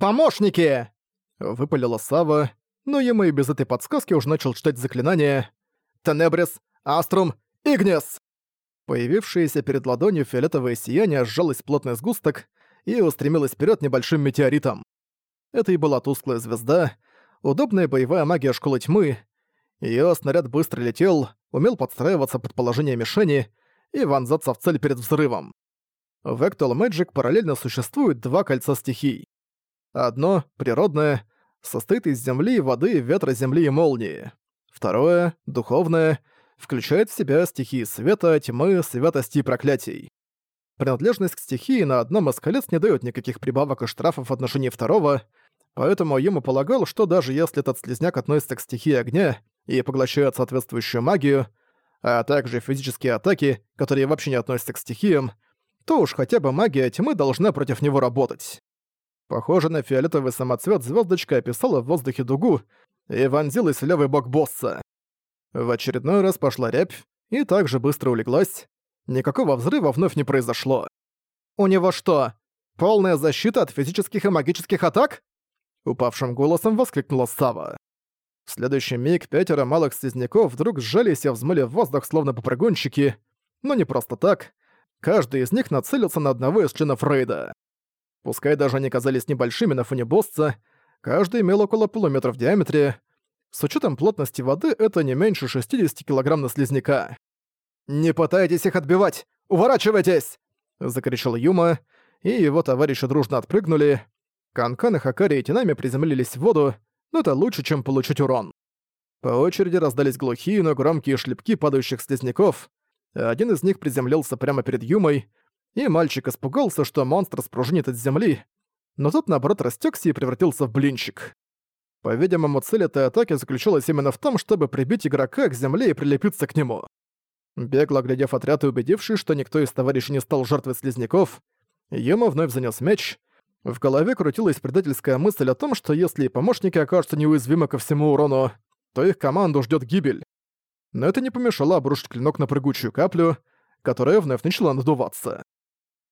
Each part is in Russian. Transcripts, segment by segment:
«Помощники!» — выпалила Сава, но ему и без этой подсказки уже начал читать заклинание «Тенебрис! Аструм! Игнес!» Появившееся перед ладонью фиолетовое сияние сжалось в плотный сгусток и устремилось вперед небольшим метеоритом. Это и была тусклая звезда, удобная боевая магия Школы Тьмы. Её снаряд быстро летел, умел подстраиваться под положение мишени и вонзаться в цель перед взрывом. В Actual Magic параллельно существует два кольца стихий. Одно, природное, состоит из земли, воды, ветра, земли и молнии. Второе, духовное, включает в себя стихии света, тьмы, святости и проклятий. Принадлежность к стихии на одном из колец не дает никаких прибавок и штрафов в отношении второго, поэтому Юма полагал, что даже если этот слезняк относится к стихии огня и поглощает соответствующую магию, а также физические атаки, которые вообще не относятся к стихиям, то уж хотя бы магия тьмы должна против него работать. Похоже на фиолетовый самоцвет звездочка описала в воздухе дугу и вонзилась в левый бок босса. В очередной раз пошла рябь и также быстро улеглась. Никакого взрыва вновь не произошло. «У него что, полная защита от физических и магических атак?» Упавшим голосом воскликнула Сава. В следующий миг пятеро малых слизняков вдруг сжались и взмыли в воздух словно попрыгунчики, но не просто так. Каждый из них нацелился на одного из членов рейда. Пускай даже они казались небольшими на фоне босса, каждый имел около полуметра в диаметре. С учетом плотности воды это не меньше 60 килограмм на слизняка. «Не пытайтесь их отбивать! Уворачивайтесь!» — закричал Юма, и его товарищи дружно отпрыгнули. Канкан Хакари и Тинами приземлились в воду, но это лучше, чем получить урон. По очереди раздались глухие, но громкие шлепки падающих слизняков. Один из них приземлился прямо перед Юмой, и мальчик испугался, что монстр спружинит от земли, но тот, наоборот, растекся и превратился в блинчик. По-видимому, цель этой атаки заключалась именно в том, чтобы прибить игрока к земле и прилепиться к нему. Бегло глядев отряд и убедившись, что никто из товарищей не стал жертвой слизняков, Юма вновь занес меч. В голове крутилась предательская мысль о том, что если помощники окажутся неуязвимы ко всему урону, то их команду ждет гибель. Но это не помешало обрушить клинок на прыгучую каплю, которая вновь начала надуваться.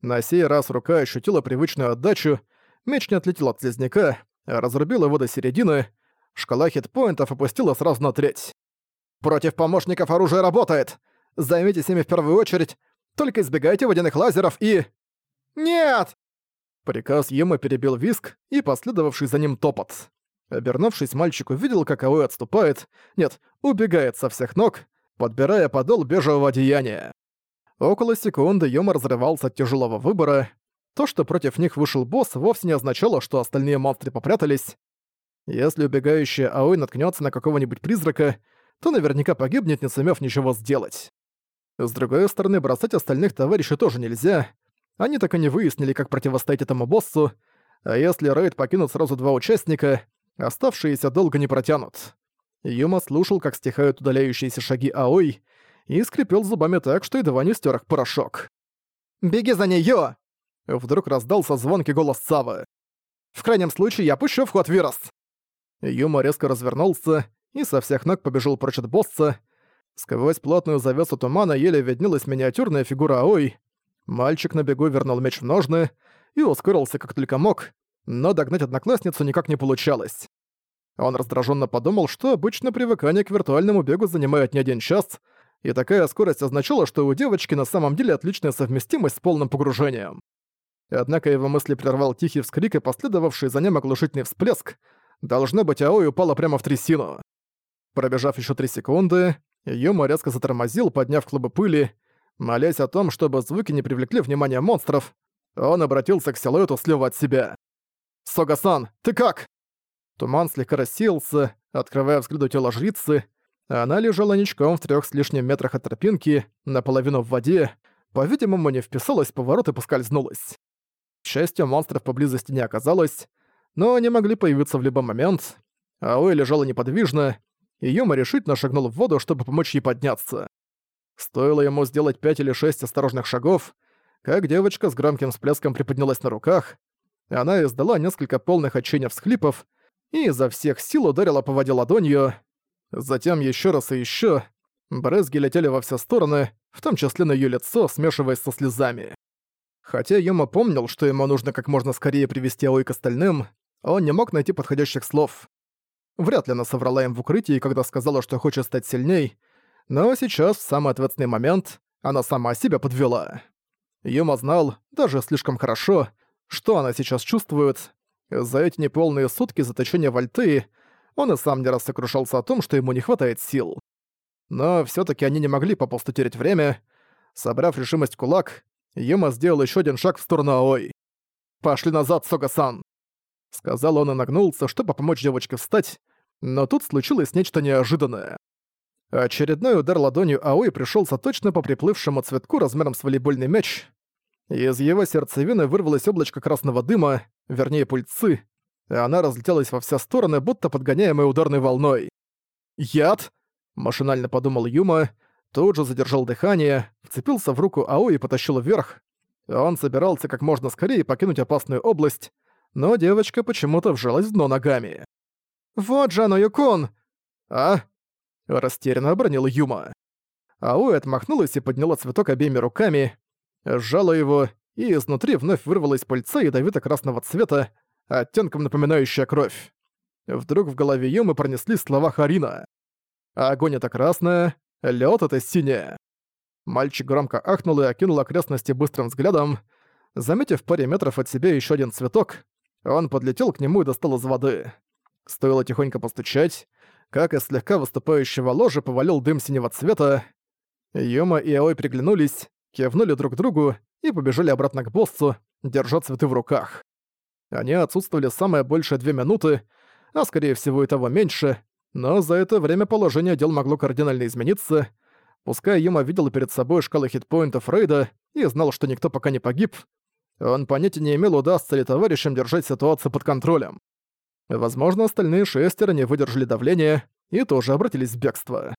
На сей раз рука ощутила привычную отдачу, меч не отлетел от слизняка, а разрубил его до середины, шкала хитпоинтов опустила сразу на треть. «Против помощников оружие работает! Займитесь ими в первую очередь, только избегайте водяных лазеров и...» «Нет!» Приказ Ема перебил виск и последовавший за ним топот. Обернувшись, мальчик увидел, как Аой отступает, нет, убегает со всех ног, подбирая подол бежевого одеяния. Около секунды Йома разрывался от тяжелого выбора. То, что против них вышел босс, вовсе не означало, что остальные монстры попрятались. Если убегающий Аой наткнется на какого-нибудь призрака, то наверняка погибнет, не сумев ничего сделать. С другой стороны, бросать остальных товарищей тоже нельзя. Они так и не выяснили, как противостоять этому боссу, а если рейд покинут сразу два участника, оставшиеся долго не протянут. Юма слушал, как стихают удаляющиеся шаги Аой, и скрипел зубами так, что едва не стер их порошок. «Беги за неё!» Вдруг раздался звонкий голос Савы. «В крайнем случае я пущу в ход вирус!» Юма резко развернулся и со всех ног побежал прочь от босса. Сквозь плотную завесу тумана еле виднелась миниатюрная фигура Аой. Мальчик на бегу вернул меч в ножны и ускорился как только мог, но догнать одноклассницу никак не получалось. Он раздраженно подумал, что обычно привыкание к виртуальному бегу занимает не один час — и такая скорость означала, что у девочки на самом деле отличная совместимость с полным погружением. Однако его мысли прервал тихий вскрик и последовавший за ним оглушительный всплеск. Должно быть, Аой упала прямо в трясину. Пробежав еще три секунды, Юма резко затормозил, подняв клубы пыли. Молясь о том, чтобы звуки не привлекли внимание монстров, он обратился к силуэту слева от себя. «Сога-сан, ты как?» Туман слегка рассеялся, открывая взгляду тело жрицы, она лежала ничком в трех с лишним метрах от тропинки, наполовину в воде, по-видимому, не вписалась в поворот и поскользнулась. К счастью, монстров поблизости не оказалось, но они могли появиться в любой момент. Аой лежала неподвижно, и Юма решительно шагнул в воду, чтобы помочь ей подняться. Стоило ему сделать пять или шесть осторожных шагов, как девочка с громким всплеском приподнялась на руках, она издала несколько полных отчаяния всхлипов и изо всех сил ударила по воде ладонью, Затем еще раз и еще. Брызги летели во все стороны, в том числе на ее лицо, смешиваясь со слезами. Хотя Юма помнил, что ему нужно как можно скорее привести Аой к остальным, Он не мог найти подходящих слов. Вряд ли она соврала им в укрытии, когда сказала, что хочет стать сильней, но сейчас, в самый ответственный момент, она сама себя подвела. Юма знал, даже слишком хорошо, что она сейчас чувствует. За эти неполные сутки заточения в Альтеи он и сам не раз сокрушался о том, что ему не хватает сил. Но все таки они не могли попусту терять время. Собрав решимость кулак, Юма сделал еще один шаг в сторону Аой. «Пошли назад, Сога-сан!» Сказал он и нагнулся, чтобы помочь девочке встать, но тут случилось нечто неожиданное. Очередной удар ладонью Аои пришелся точно по приплывшему цветку размером с волейбольный мяч. Из его сердцевины вырвалось облачко красного дыма, вернее пыльцы, она разлетелась во все стороны, будто подгоняемая ударной волной. «Яд?» – машинально подумал Юма, тут же задержал дыхание, вцепился в руку Аои и потащил вверх. Он собирался как можно скорее покинуть опасную область, но девочка почему-то вжалась в дно ногами. «Вот же оно, Юкон!» «А?» Растерянно обронил Юма. Ауэ отмахнулась и подняла цветок обеими руками, сжала его, и изнутри вновь вырвалась пыльца ядовито-красного цвета, оттенком напоминающая кровь. Вдруг в голове Юмы пронесли слова Харина. «Огонь — это красное, лед это синее». Мальчик громко ахнул и окинул окрестности быстрым взглядом. Заметив в паре метров от себя еще один цветок, он подлетел к нему и достал из воды. Стоило тихонько постучать, как из слегка выступающего ложа повалил дым синего цвета. Йома и Аой приглянулись, кивнули друг другу и побежали обратно к боссу, держа цветы в руках. Они отсутствовали самое большее две минуты, а скорее всего и того меньше, но за это время положение дел могло кардинально измениться. Пускай Юма видел перед собой шкалы хитпоинтов рейда и знал, что никто пока не погиб, он понятия не имел, удастся ли товарищам держать ситуацию под контролем. Возможно, остальные шестеро не выдержали давления и тоже обратились в бегство.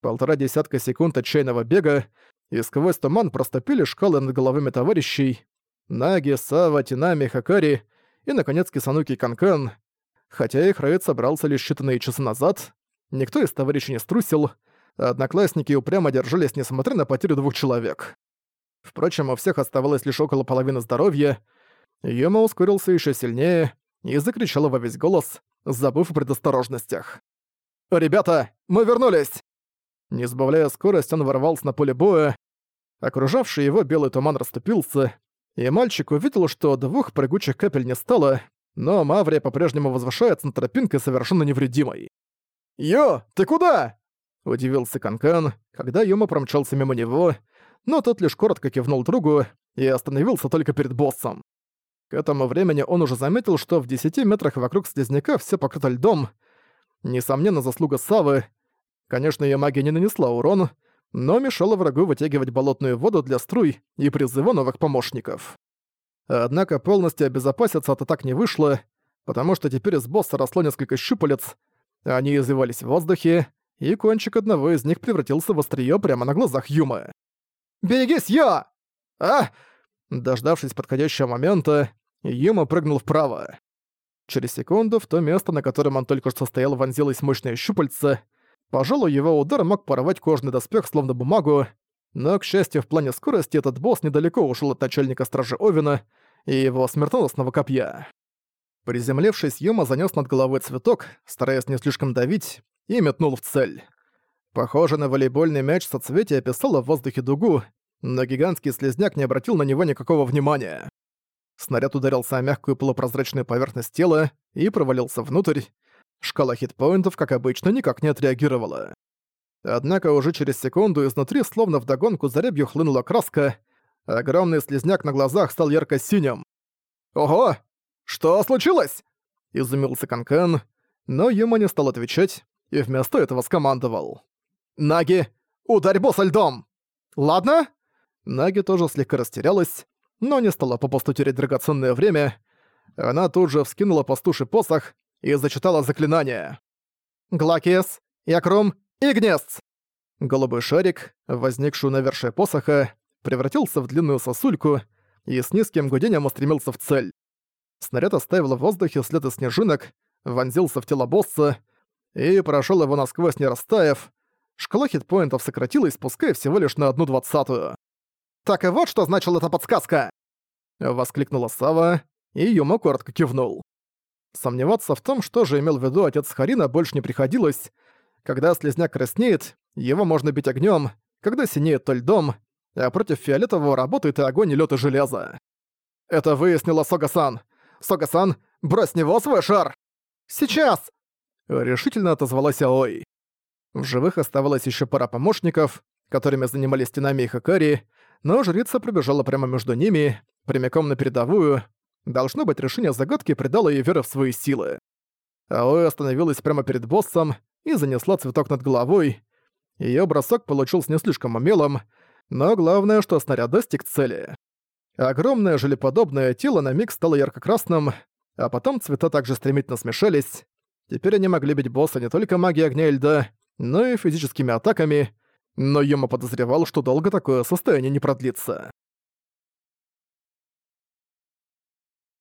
Полтора десятка секунд отчаянного бега, и сквозь туман проступили шкалы над головами товарищей. Наги, Сава, Тинами, Хакари и, наконец, Кисануки и. Хотя их рейд собрался лишь считанные часы назад, никто из товарищей не струсил, одноклассники упрямо держались, несмотря на потерю двух человек. Впрочем, у всех оставалось лишь около половины здоровья. Юма ускорился еще сильнее и закричала во весь голос, забыв о предосторожностях. «Ребята, мы вернулись!» Не сбавляя скорость, он ворвался на поле боя. Окружавший его белый туман расступился, и мальчик увидел, что двух прыгучих капель не стало, но Маврия по-прежнему возвышается над тропинкой совершенно невредимой. «Йо, ты куда?» – удивился Канкан, когда Юма промчался мимо него, но тот лишь коротко кивнул другу и остановился только перед боссом. К этому времени он уже заметил, что в 10 метрах вокруг слизняка все покрыто льдом. Несомненно, заслуга Савы. Конечно, ее магия не нанесла урон, но мешала врагу вытягивать болотную воду для струй и призыва новых помощников. Однако полностью обезопаситься от атак не вышло, потому что теперь из босса росло несколько щупалец, они извивались в воздухе, и кончик одного из них превратился в острие прямо на глазах Юмы. «Берегись, я!» «А!» Дождавшись подходящего момента, Юма прыгнул вправо. Через секунду в то место, на котором он только что стоял, вонзилось мощное щупальце. Пожалуй, его удар мог порвать кожный доспех словно бумагу, но, к счастью, в плане скорости этот босс недалеко ушел от начальника стражи Овина и его смертоносного копья. Приземлившись, Юма занёс над головой цветок, стараясь не слишком давить, и метнул в цель. Похоже на волейбольный мяч соцветия описало в воздухе дугу, но гигантский слезняк не обратил на него никакого внимания. Снаряд ударился о мягкую полупрозрачную поверхность тела и провалился внутрь. Шкала хитпоинтов, как обычно, никак не отреагировала. Однако уже через секунду изнутри, словно вдогонку заребью хлынула краска, огромный слезняк на глазах стал ярко-синим. «Ого! Что случилось?» — изумился Канкан, но ему не стал отвечать и вместо этого скомандовал. «Наги, ударь босса льдом! Ладно?» Наги тоже слегка растерялась, но не стала попусту терять драгоценное время. Она тут же вскинула пастуший посох и зачитала заклинание. «Глакиес, Якрум, Игнес!» Голубой шарик, возникший на вершине посоха, превратился в длинную сосульку и с низким гудением устремился в цель. Снаряд оставил в воздухе след из снежинок, вонзился в тело босса и прошел его насквозь не растаяв, Шкала хитпоинтов сократилась, пускай всего лишь на одну двадцатую. «Так и вот что значила эта подсказка!» Воскликнула Сава, и Юма коротко кивнул. Сомневаться в том, что же имел в виду отец Харина, больше не приходилось. Когда слезняк краснеет, его можно бить огнем, когда синеет, то льдом, а против фиолетового работает и огонь, и лед, и железо. Это выяснила Сога-сан. Сога-сан, брось с него свой шар! Сейчас! Решительно отозвалась Аой. В живых оставалась еще пара помощников, которыми занимались Тинами и Хакари, но жрица пробежала прямо между ними, прямиком на передовую. Должно быть, решение загадки придало ей веры в свои силы. Аой остановилась прямо перед боссом и занесла цветок над головой. Её бросок получился не слишком умелым, но главное, что снаряд достиг цели. Огромное желеподобное тело на миг стало ярко-красным, а потом цвета также стремительно смешались. Теперь они могли бить босса не только магией огня и льда, но и физическими атаками, но Юма подозревал, что долго такое состояние не продлится.